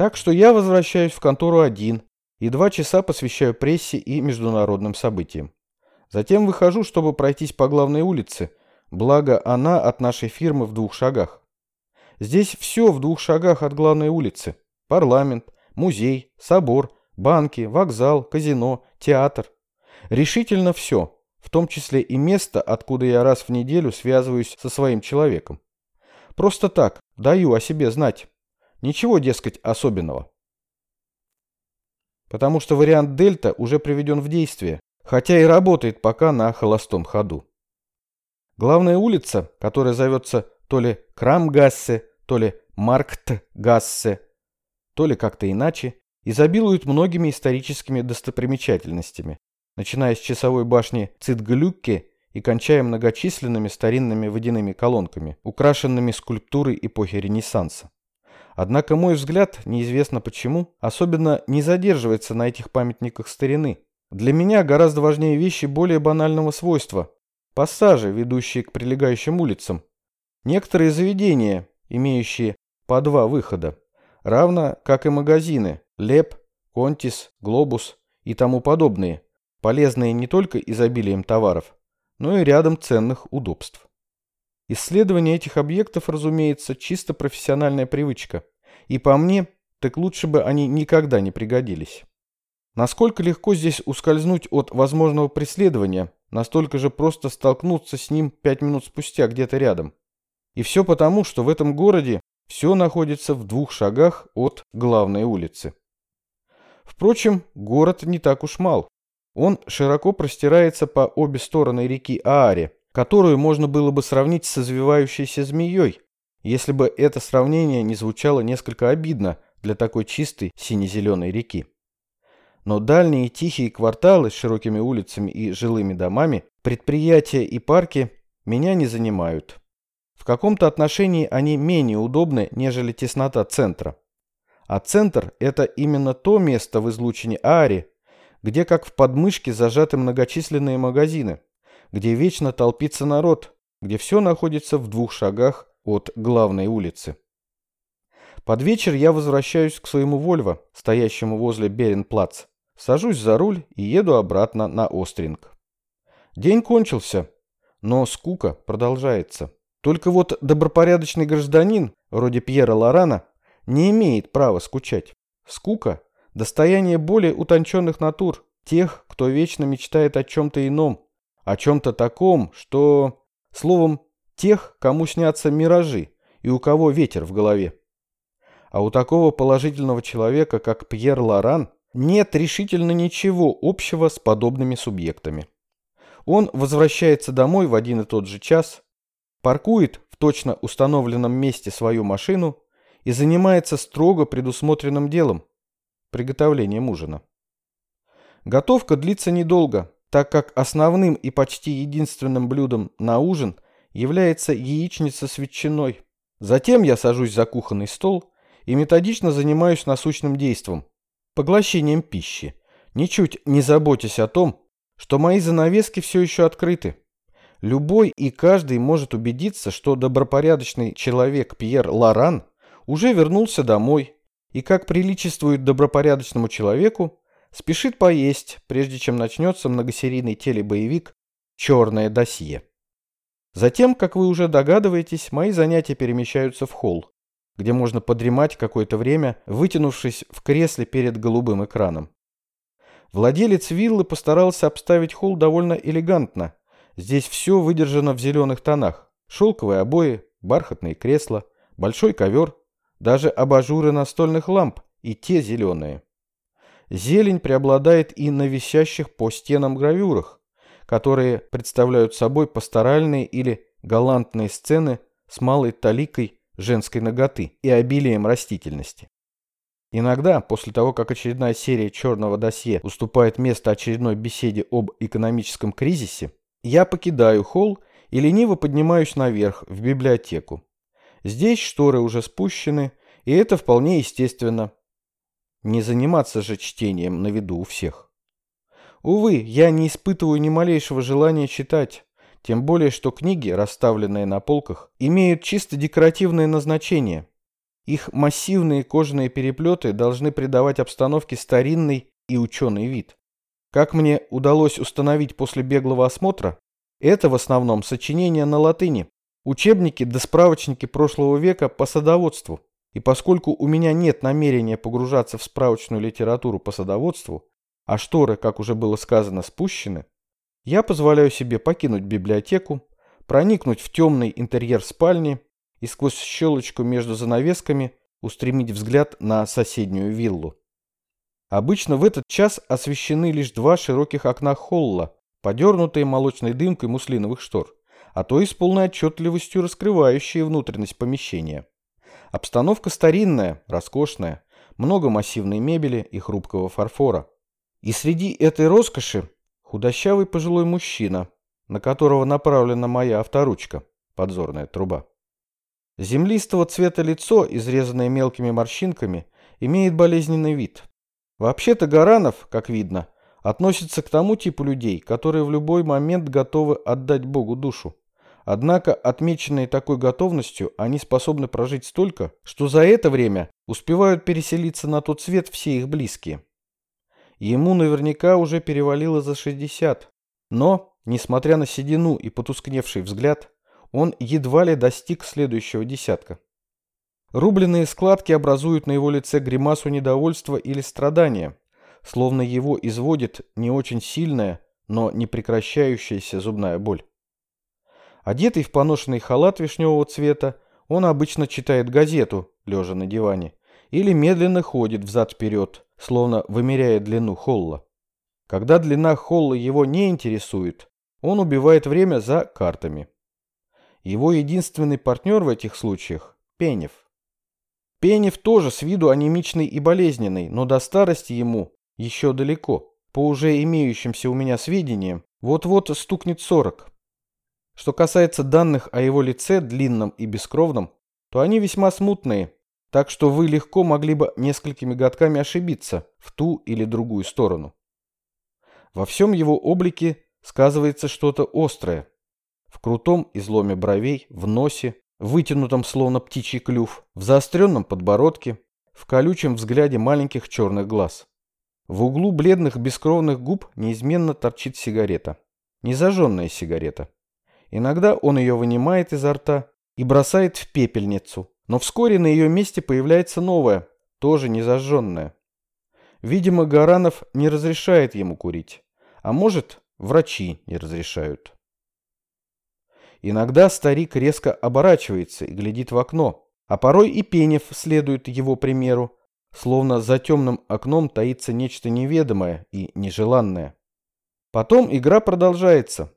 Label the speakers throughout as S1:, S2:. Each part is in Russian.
S1: Так что я возвращаюсь в контору один и два часа посвящаю прессе и международным событиям. Затем выхожу, чтобы пройтись по главной улице, благо она от нашей фирмы в двух шагах. Здесь все в двух шагах от главной улицы. Парламент, музей, собор, банки, вокзал, казино, театр. Решительно все, в том числе и место, откуда я раз в неделю связываюсь со своим человеком. Просто так, даю о себе знать. Ничего, дескать, особенного. Потому что вариант дельта уже приведен в действие, хотя и работает пока на холостом ходу. Главная улица, которая зовется то ли Крамгассе, то ли Марктгассе, то ли как-то иначе, изобилует многими историческими достопримечательностями, начиная с часовой башни Цитглюкке и кончая многочисленными старинными водяными колонками, украшенными скульптурой эпохи Ренессанса. Однако мой взгляд, неизвестно почему, особенно не задерживается на этих памятниках старины. Для меня гораздо важнее вещи более банального свойства. Пассажи, ведущие к прилегающим улицам. Некоторые заведения, имеющие по два выхода, равно как и магазины Леп, Контис, Глобус и тому подобные, полезные не только изобилием товаров, но и рядом ценных удобств. Исследование этих объектов, разумеется, чисто профессиональная привычка, и по мне, так лучше бы они никогда не пригодились. Насколько легко здесь ускользнуть от возможного преследования, настолько же просто столкнуться с ним пять минут спустя где-то рядом. И все потому, что в этом городе все находится в двух шагах от главной улицы. Впрочем, город не так уж мал. Он широко простирается по обе стороны реки Ааре, которую можно было бы сравнить с извивающейся змеей, если бы это сравнение не звучало несколько обидно для такой чистой сине-зеленой реки. Но дальние тихие кварталы с широкими улицами и жилыми домами, предприятия и парки меня не занимают. В каком-то отношении они менее удобны, нежели теснота центра. А центр – это именно то место в излучине Аари, где как в подмышке зажаты многочисленные магазины, где вечно толпится народ, где все находится в двух шагах от главной улицы. Под вечер я возвращаюсь к своему Вольво, стоящему возле Беренплац. Сажусь за руль и еду обратно на Остринг. День кончился, но скука продолжается. Только вот добропорядочный гражданин, вроде Пьера Лорана, не имеет права скучать. Скука – достояние более утонченных натур, тех, кто вечно мечтает о чем-то ином, о чем-то таком, что, словом, тех, кому снятся миражи и у кого ветер в голове. А у такого положительного человека, как Пьер Лоран, нет решительно ничего общего с подобными субъектами. Он возвращается домой в один и тот же час, паркует в точно установленном месте свою машину и занимается строго предусмотренным делом – приготовлением ужина. Готовка длится недолго, так как основным и почти единственным блюдом на ужин является яичница с ветчиной. Затем я сажусь за кухонный стол и методично занимаюсь насущным действом – поглощением пищи, ничуть не заботясь о том, что мои занавески все еще открыты. Любой и каждый может убедиться, что добропорядочный человек Пьер Лоран уже вернулся домой и, как приличествует добропорядочному человеку, спешит поесть, прежде чем начнется многосерийный телебоевик «Черное досье». Затем, как вы уже догадываетесь, мои занятия перемещаются в холл, где можно подремать какое-то время, вытянувшись в кресле перед голубым экраном. Владелец виллы постарался обставить холл довольно элегантно. Здесь все выдержано в зеленых тонах. Шелковые обои, бархатные кресла, большой ковер, даже абажуры настольных ламп, и те зеленые. Зелень преобладает и на висящих по стенам гравюрах, которые представляют собой пасторальные или галантные сцены с малой таликой женской ноготы и обилием растительности. Иногда, после того, как очередная серия черного досье уступает место очередной беседе об экономическом кризисе, я покидаю холл и лениво поднимаюсь наверх, в библиотеку. Здесь шторы уже спущены, и это вполне естественно. Не заниматься же чтением на виду у всех. Увы, я не испытываю ни малейшего желания читать, тем более что книги, расставленные на полках, имеют чисто декоративное назначение. Их массивные кожаные переплеты должны придавать обстановке старинный и ученый вид. Как мне удалось установить после беглого осмотра, это в основном сочинения на латыни, учебники да справочники прошлого века по садоводству. И поскольку у меня нет намерения погружаться в справочную литературу по садоводству, а шторы, как уже было сказано, спущены, я позволяю себе покинуть библиотеку, проникнуть в темный интерьер спальни и сквозь щелочку между занавесками устремить взгляд на соседнюю виллу. Обычно в этот час освещены лишь два широких окна холла, подернутые молочной дымкой муслиновых штор, а то и с полной отчетливостью раскрывающие внутренность помещения. Обстановка старинная, роскошная, много массивной мебели и хрупкого фарфора. И среди этой роскоши худощавый пожилой мужчина, на которого направлена моя авторучка, подзорная труба. Землистого цвета лицо, изрезанное мелкими морщинками, имеет болезненный вид. Вообще-то Гаранов, как видно, относится к тому типу людей, которые в любой момент готовы отдать Богу душу. Однако, отмеченные такой готовностью, они способны прожить столько, что за это время успевают переселиться на тот свет все их близкие. Ему наверняка уже перевалило за 60, но, несмотря на седину и потускневший взгляд, он едва ли достиг следующего десятка. Рубленые складки образуют на его лице гримасу недовольства или страдания, словно его изводит не очень сильная, но не прекращающаяся зубная боль. Одетый в поношенный халат вишневого цвета, он обычно читает газету, лежа на диване, или медленно ходит взад-вперед, словно вымеряя длину холла. Когда длина холла его не интересует, он убивает время за картами. Его единственный партнер в этих случаях – Пенев. Пенев тоже с виду анемичный и болезненный, но до старости ему еще далеко. По уже имеющимся у меня сведениям, вот-вот стукнет 40. Что касается данных о его лице, длинном и бескровном, то они весьма смутные, так что вы легко могли бы несколькими годками ошибиться в ту или другую сторону. Во всем его облике сказывается что-то острое. В крутом изломе бровей, в носе, вытянутом словно птичий клюв, в заостренном подбородке, в колючем взгляде маленьких черных глаз. В углу бледных бескровных губ неизменно торчит сигарета. Незажженная сигарета. Иногда он ее вынимает изо рта и бросает в пепельницу, но вскоре на ее месте появляется новая, тоже незажженная. Видимо, Гаранов не разрешает ему курить, а может, врачи не разрешают. Иногда старик резко оборачивается и глядит в окно, а порой и Пенев следует его примеру, словно за темным окном таится нечто неведомое и нежеланное. Потом игра продолжается.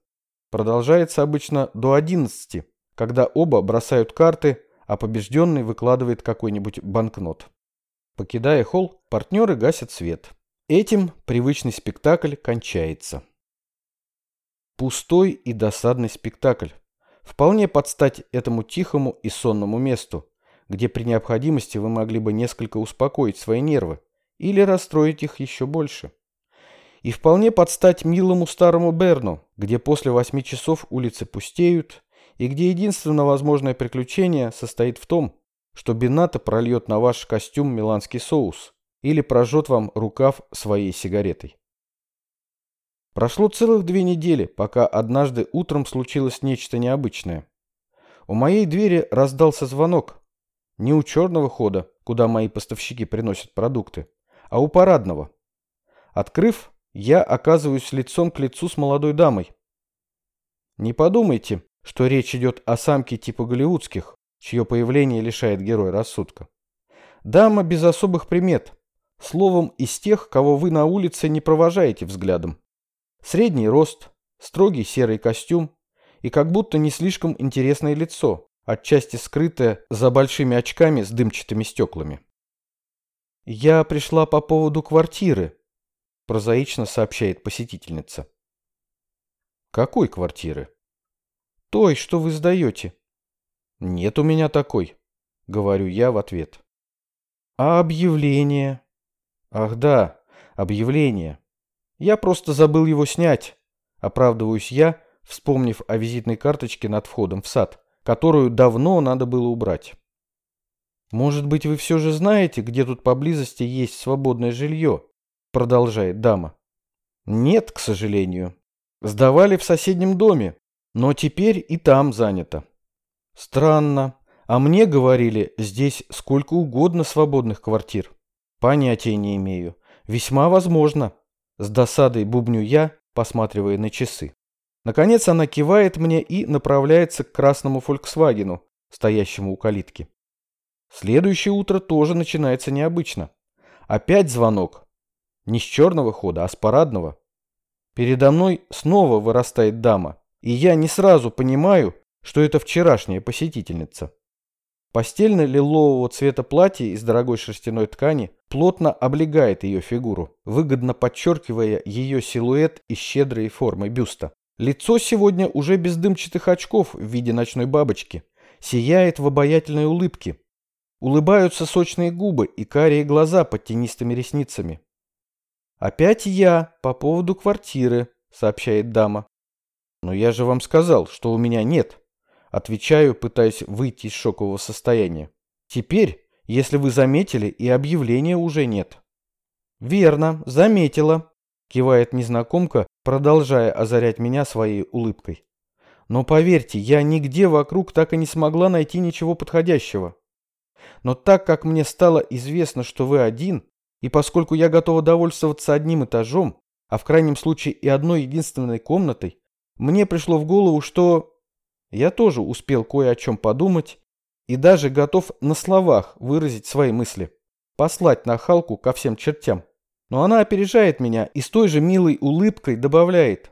S1: Продолжается обычно до 11, когда оба бросают карты, а побежденный выкладывает какой-нибудь банкнот. Покидая холл, партнеры гасят свет. Этим привычный спектакль кончается. Пустой и досадный спектакль. Вполне подстать этому тихому и сонному месту, где при необходимости вы могли бы несколько успокоить свои нервы или расстроить их еще больше. И вполне подстать милому старому Берну, где после восьми часов улицы пустеют, и где единственное возможное приключение состоит в том, что Бената прольет на ваш костюм миланский соус или прожжет вам рукав своей сигаретой. Прошло целых две недели, пока однажды утром случилось нечто необычное. У моей двери раздался звонок, не у черного хода, куда мои поставщики приносят продукты, а у парадного. Открыв, я оказываюсь лицом к лицу с молодой дамой. Не подумайте, что речь идет о самке типа голливудских, чье появление лишает героя рассудка. Дама без особых примет, словом, из тех, кого вы на улице не провожаете взглядом. Средний рост, строгий серый костюм и как будто не слишком интересное лицо, отчасти скрытая за большими очками с дымчатыми стеклами. «Я пришла по поводу квартиры», – прозаично сообщает посетительница. «Какой квартиры?» «Той, что вы сдаете». «Нет у меня такой», – говорю я в ответ. «А объявление?» «Ах да, объявление. Я просто забыл его снять», – оправдываюсь я, вспомнив о визитной карточке над входом в сад которую давно надо было убрать. «Может быть, вы все же знаете, где тут поблизости есть свободное жилье?» Продолжает дама. «Нет, к сожалению. Сдавали в соседнем доме, но теперь и там занято». «Странно. А мне говорили, здесь сколько угодно свободных квартир». «Понятия не имею. Весьма возможно». С досадой бубню я, посматривая на часы. Наконец она кивает мне и направляется к красному «Фольксвагену», стоящему у калитки. Следующее утро тоже начинается необычно. Опять звонок. Не с черного хода, а с парадного. Передо мной снова вырастает дама, и я не сразу понимаю, что это вчерашняя посетительница. Постельно-лилового цвета платье из дорогой шерстяной ткани плотно облегает ее фигуру, выгодно подчеркивая ее силуэт и щедрые формы бюста. Лицо сегодня уже без дымчатых очков в виде ночной бабочки, сияет в обаятельной улыбке. Улыбаются сочные губы и карие глаза под тенистыми ресницами. «Опять я по поводу квартиры», — сообщает дама. «Но я же вам сказал, что у меня нет». Отвечаю, пытаясь выйти из шокового состояния. «Теперь, если вы заметили, и объявления уже нет». «Верно, заметила», — кивает незнакомка, продолжая озарять меня своей улыбкой. Но поверьте, я нигде вокруг так и не смогла найти ничего подходящего. Но так как мне стало известно, что вы один, и поскольку я готова довольствоваться одним этажом, а в крайнем случае и одной единственной комнатой, мне пришло в голову, что я тоже успел кое о чем подумать и даже готов на словах выразить свои мысли, послать нахалку ко всем чертям. Но она опережает меня и с той же милой улыбкой добавляет.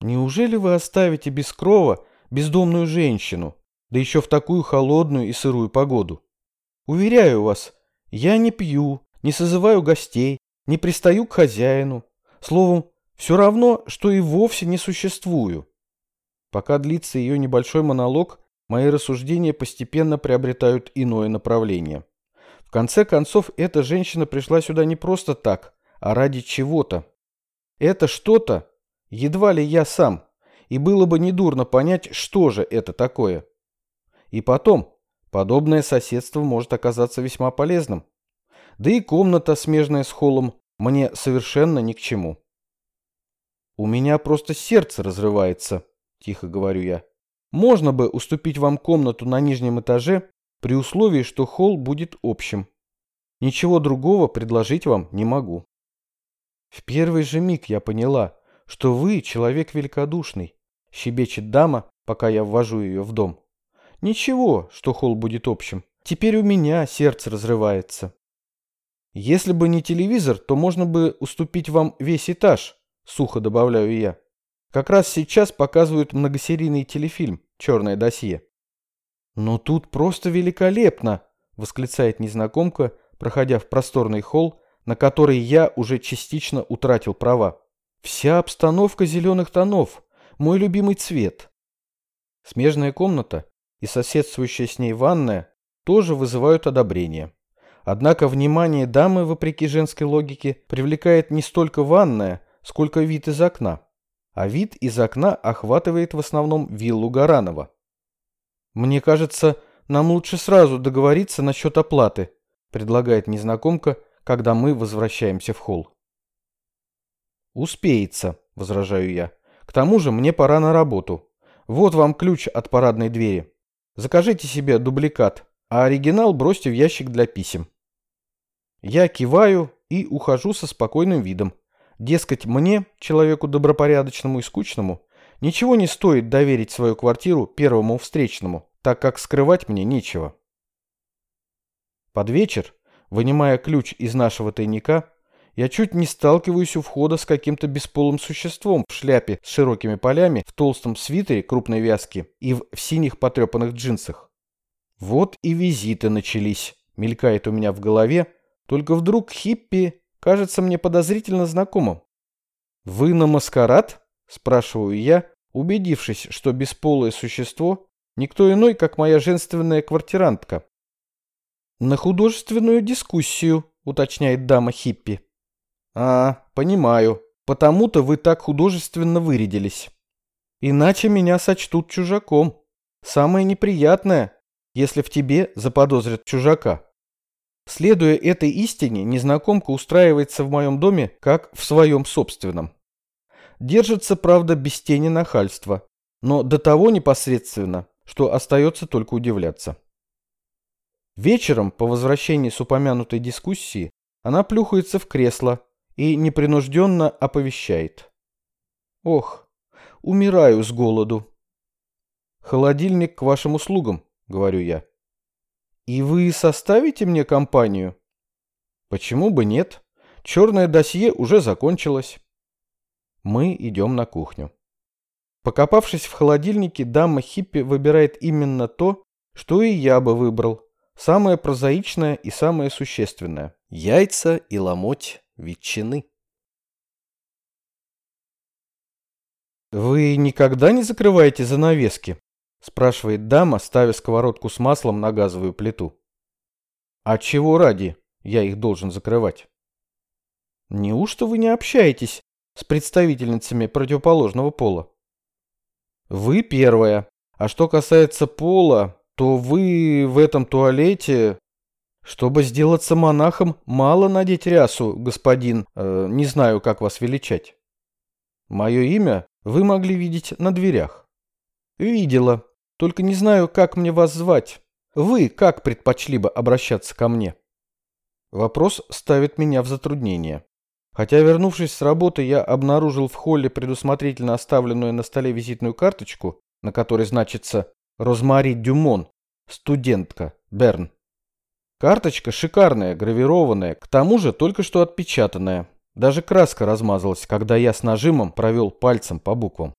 S1: «Неужели вы оставите без крова бездомную женщину, да еще в такую холодную и сырую погоду? Уверяю вас, я не пью, не созываю гостей, не пристаю к хозяину. Словом, все равно, что и вовсе не существую». Пока длится ее небольшой монолог, мои рассуждения постепенно приобретают иное направление. В конце концов, эта женщина пришла сюда не просто так, а ради чего-то. Это что-то едва ли я сам, и было бы недурно понять, что же это такое. И потом, подобное соседство может оказаться весьма полезным. Да и комната, смежная с холлом, мне совершенно ни к чему. «У меня просто сердце разрывается», — тихо говорю я. «Можно бы уступить вам комнату на нижнем этаже при условии, что холл будет общим. Ничего другого предложить вам не могу». В первый же миг я поняла, что вы человек великодушный, щебечет дама, пока я ввожу ее в дом. Ничего, что холл будет общим. Теперь у меня сердце разрывается. Если бы не телевизор, то можно бы уступить вам весь этаж, сухо добавляю я. Как раз сейчас показывают многосерийный телефильм «Черное досье». «Но тут просто великолепно!» — восклицает незнакомка, проходя в просторный холл на который я уже частично утратил права. Вся обстановка зеленых тонов, мой любимый цвет. Смежная комната и соседствующая с ней ванная тоже вызывают одобрение. Однако внимание дамы, вопреки женской логике, привлекает не столько ванная, сколько вид из окна. А вид из окна охватывает в основном виллу Гаранова. «Мне кажется, нам лучше сразу договориться насчет оплаты», предлагает незнакомка, когда мы возвращаемся в холл. «Успеется», — возражаю я. «К тому же мне пора на работу. Вот вам ключ от парадной двери. Закажите себе дубликат, а оригинал бросьте в ящик для писем». Я киваю и ухожу со спокойным видом. Дескать, мне, человеку добропорядочному и скучному, ничего не стоит доверить свою квартиру первому встречному, так как скрывать мне нечего. Под вечер Вынимая ключ из нашего тайника, я чуть не сталкиваюсь у входа с каким-то бесполым существом в шляпе с широкими полями, в толстом свитере крупной вязки и в, в синих потрепанных джинсах. Вот и визиты начались, мелькает у меня в голове, только вдруг хиппи кажется мне подозрительно знакомым. «Вы на маскарад?» – спрашиваю я, убедившись, что бесполое существо – никто иной, как моя женственная квартирантка, «На художественную дискуссию», — уточняет дама Хиппи. «А, понимаю. Потому-то вы так художественно вырядились. Иначе меня сочтут чужаком. Самое неприятное, если в тебе заподозрят чужака. Следуя этой истине, незнакомка устраивается в моем доме, как в своем собственном. Держится, правда, без тени нахальства, но до того непосредственно, что остается только удивляться. Вечером, по возвращении с упомянутой дискуссии, она плюхается в кресло и непринужденно оповещает. «Ох, умираю с голоду». «Холодильник к вашим услугам», — говорю я. «И вы составите мне компанию?» «Почему бы нет? Черное досье уже закончилось». Мы идем на кухню. Покопавшись в холодильнике, дама Хиппи выбирает именно то, что и я бы выбрал. Самое прозаичное и самое существенное. Яйца и ломоть ветчины. «Вы никогда не закрываете занавески?» Спрашивает дама, ставя сковородку с маслом на газовую плиту. «А чего ради я их должен закрывать?» «Неужто вы не общаетесь с представительницами противоположного пола?» «Вы первая. А что касается пола, то вы в этом туалете...» «Чтобы сделаться монахом, мало надеть рясу, господин, э, не знаю, как вас величать. Мое имя вы могли видеть на дверях». «Видела. Только не знаю, как мне вас звать. Вы как предпочли бы обращаться ко мне? Вопрос ставит меня в затруднение. Хотя, вернувшись с работы, я обнаружил в холле предусмотрительно оставленную на столе визитную карточку, на которой значится «Розмари Дюмон, студентка, Берн». Карточка шикарная, гравированная, к тому же только что отпечатанная. Даже краска размазалась, когда я с нажимом провел пальцем по буквам.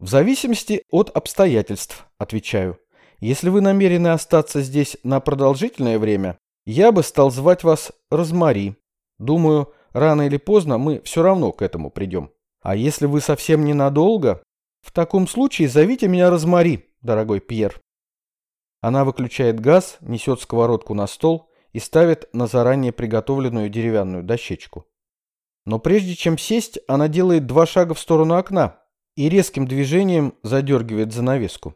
S1: В зависимости от обстоятельств, отвечаю. Если вы намерены остаться здесь на продолжительное время, я бы стал звать вас Розмари. Думаю, рано или поздно мы все равно к этому придем. А если вы совсем ненадолго, в таком случае зовите меня Розмари, дорогой Пьер. Она выключает газ, несет сковородку на стол и ставит на заранее приготовленную деревянную дощечку. Но прежде чем сесть, она делает два шага в сторону окна, и резким движением задергивает занавеску.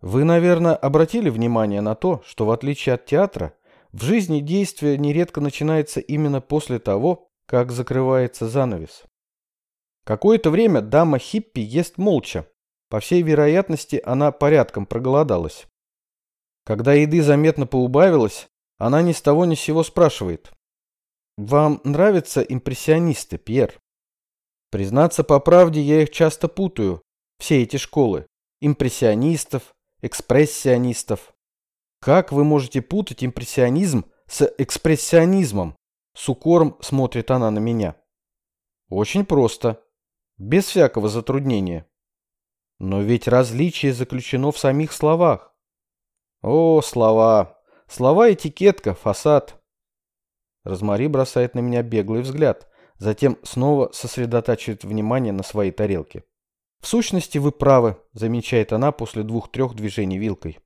S1: Вы, наверное, обратили внимание на то, что в отличие от театра, в жизни действие нередко начинается именно после того, как закрывается занавес. Какое-то время дама Хиппи ест молча. По всей вероятности, она порядком проголодалась. Когда еды заметно поубавилось, она ни с того ни с сего спрашивает. «Вам нравятся импрессионисты, Пьер?» Признаться по правде, я их часто путаю, все эти школы. Импрессионистов, экспрессионистов. Как вы можете путать импрессионизм с экспрессионизмом? С укором смотрит она на меня. Очень просто. Без всякого затруднения. Но ведь различие заключено в самих словах. О, слова. Слова этикетка, фасад. Розмари бросает на меня беглый взгляд, затем снова сосредотачивает внимание на своей тарелке. «В сущности, вы правы», – замечает она после двух-трех движений вилкой.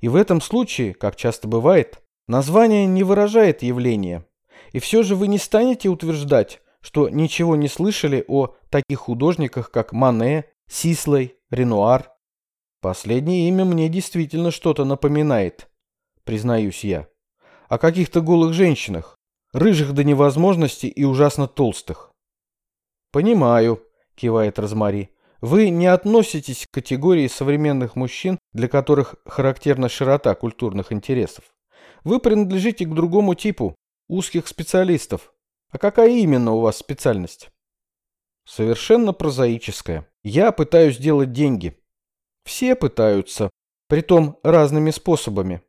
S1: И в этом случае, как часто бывает, название не выражает явление. И все же вы не станете утверждать, что ничего не слышали о таких художниках, как Мане, Сислей, Ренуар. Последнее имя мне действительно что-то напоминает, признаюсь я. О каких-то голых женщинах, рыжих до невозможности и ужасно толстых. «Понимаю», – кивает Розмари. «Вы не относитесь к категории современных мужчин, для которых характерна широта культурных интересов. Вы принадлежите к другому типу, узких специалистов. А какая именно у вас специальность?» «Совершенно прозаическая. Я пытаюсь делать деньги». «Все пытаются, притом разными способами».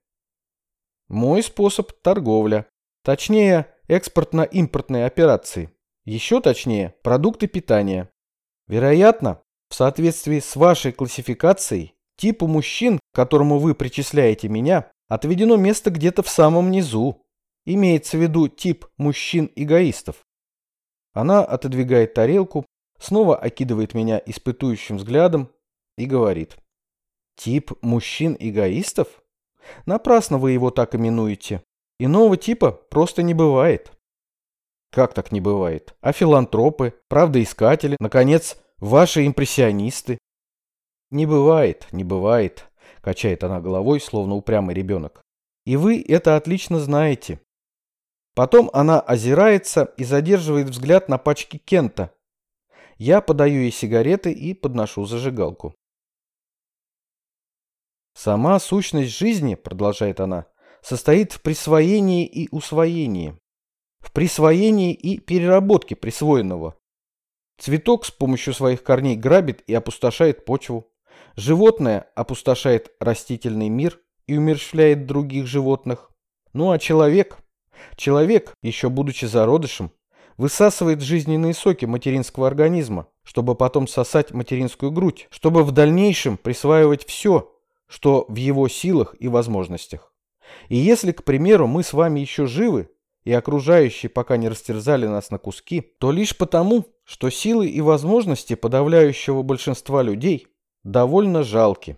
S1: «Мой способ – торговля. Точнее, экспортно-импортные операции. Еще точнее, продукты питания. Вероятно, в соответствии с вашей классификацией, типу мужчин, к которому вы причисляете меня, отведено место где-то в самом низу. Имеется в виду тип мужчин-эгоистов. Она отодвигает тарелку, снова окидывает меня испытующим взглядом и говорит. Тип мужчин-эгоистов? Напрасно вы его так именуете. Иного типа просто не бывает. Как так не бывает? А филантропы, правдоискатели, наконец, ваши импрессионисты? Не бывает, не бывает. качает она головой, словно упрямый ребенок. И вы это отлично знаете. Потом она озирается и задерживает взгляд на пачке Кента. Я подаю ей сигареты и подношу зажигалку. Сама сущность жизни, продолжает она, состоит в присвоении и усвоении. В присвоении и переработке присвоенного. Цветок с помощью своих корней грабит и опустошает почву. Животное опустошает растительный мир и умерщвляет других животных. Ну а человек, человек, еще будучи зародышем, высасывает жизненные соки материнского организма, чтобы потом сосать материнскую грудь, чтобы в дальнейшем присваивать все, что в его силах и возможностях. И если, к примеру, мы с вами еще живы, и окружающие пока не растерзали нас на куски, то лишь потому, что силы и возможности подавляющего большинства людей довольно жалки.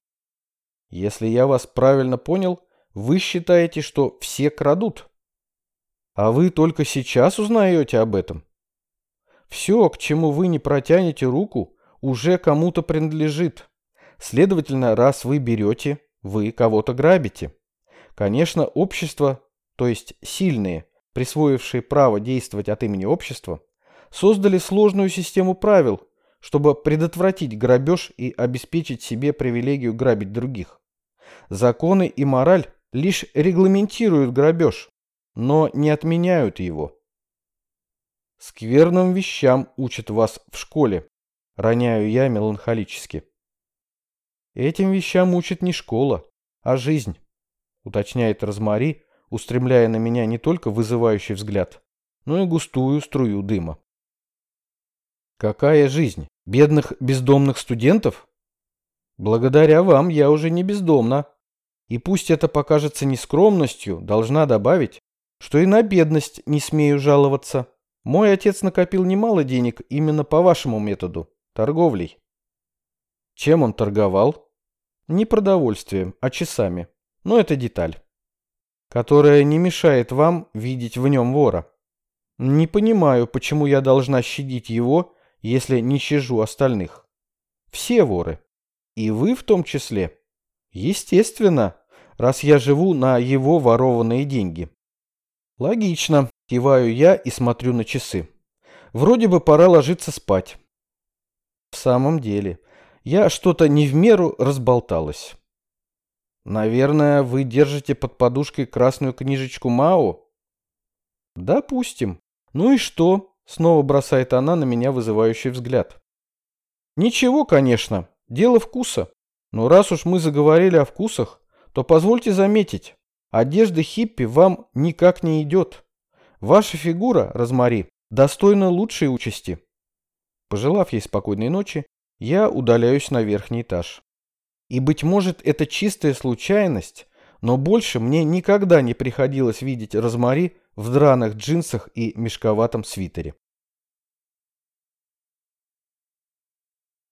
S1: Если я вас правильно понял, вы считаете, что все крадут. А вы только сейчас узнаете об этом. Все, к чему вы не протянете руку, уже кому-то принадлежит. Следовательно, раз вы берете, вы кого-то грабите. Конечно, общество, то есть сильные, присвоившие право действовать от имени общества, создали сложную систему правил, чтобы предотвратить грабеж и обеспечить себе привилегию грабить других. Законы и мораль лишь регламентируют грабеж, но не отменяют его. Скверным вещам учат вас в школе, роняю я меланхолически. Этим вещам учит не школа, а жизнь, уточняет Розмари, устремляя на меня не только вызывающий взгляд, но и густую струю дыма. Какая жизнь? Бедных бездомных студентов? Благодаря вам я уже не бездомна. И пусть это покажется нескромностью, должна добавить, что и на бедность не смею жаловаться. Мой отец накопил немало денег именно по вашему методу – торговлей. Чем он торговал? Не продовольствием, а часами. Но это деталь которая не мешает вам видеть в нем вора. Не понимаю, почему я должна щадить его, если не щажу остальных. Все воры. И вы в том числе. Естественно, раз я живу на его ворованные деньги. Логично, киваю я и смотрю на часы. Вроде бы пора ложиться спать. В самом деле, я что-то не в меру разболталась. Наверное, вы держите под подушкой красную книжечку Мао? Допустим. Ну и что? Снова бросает она на меня вызывающий взгляд. Ничего, конечно, дело вкуса. Но раз уж мы заговорили о вкусах, то позвольте заметить, одежда хиппи вам никак не идет. Ваша фигура, Розмари, достойна лучшей участи. Пожелав ей спокойной ночи, я удаляюсь на верхний этаж. И, быть может, это чистая случайность, но больше мне никогда не приходилось видеть Розмари в драных джинсах и мешковатом свитере.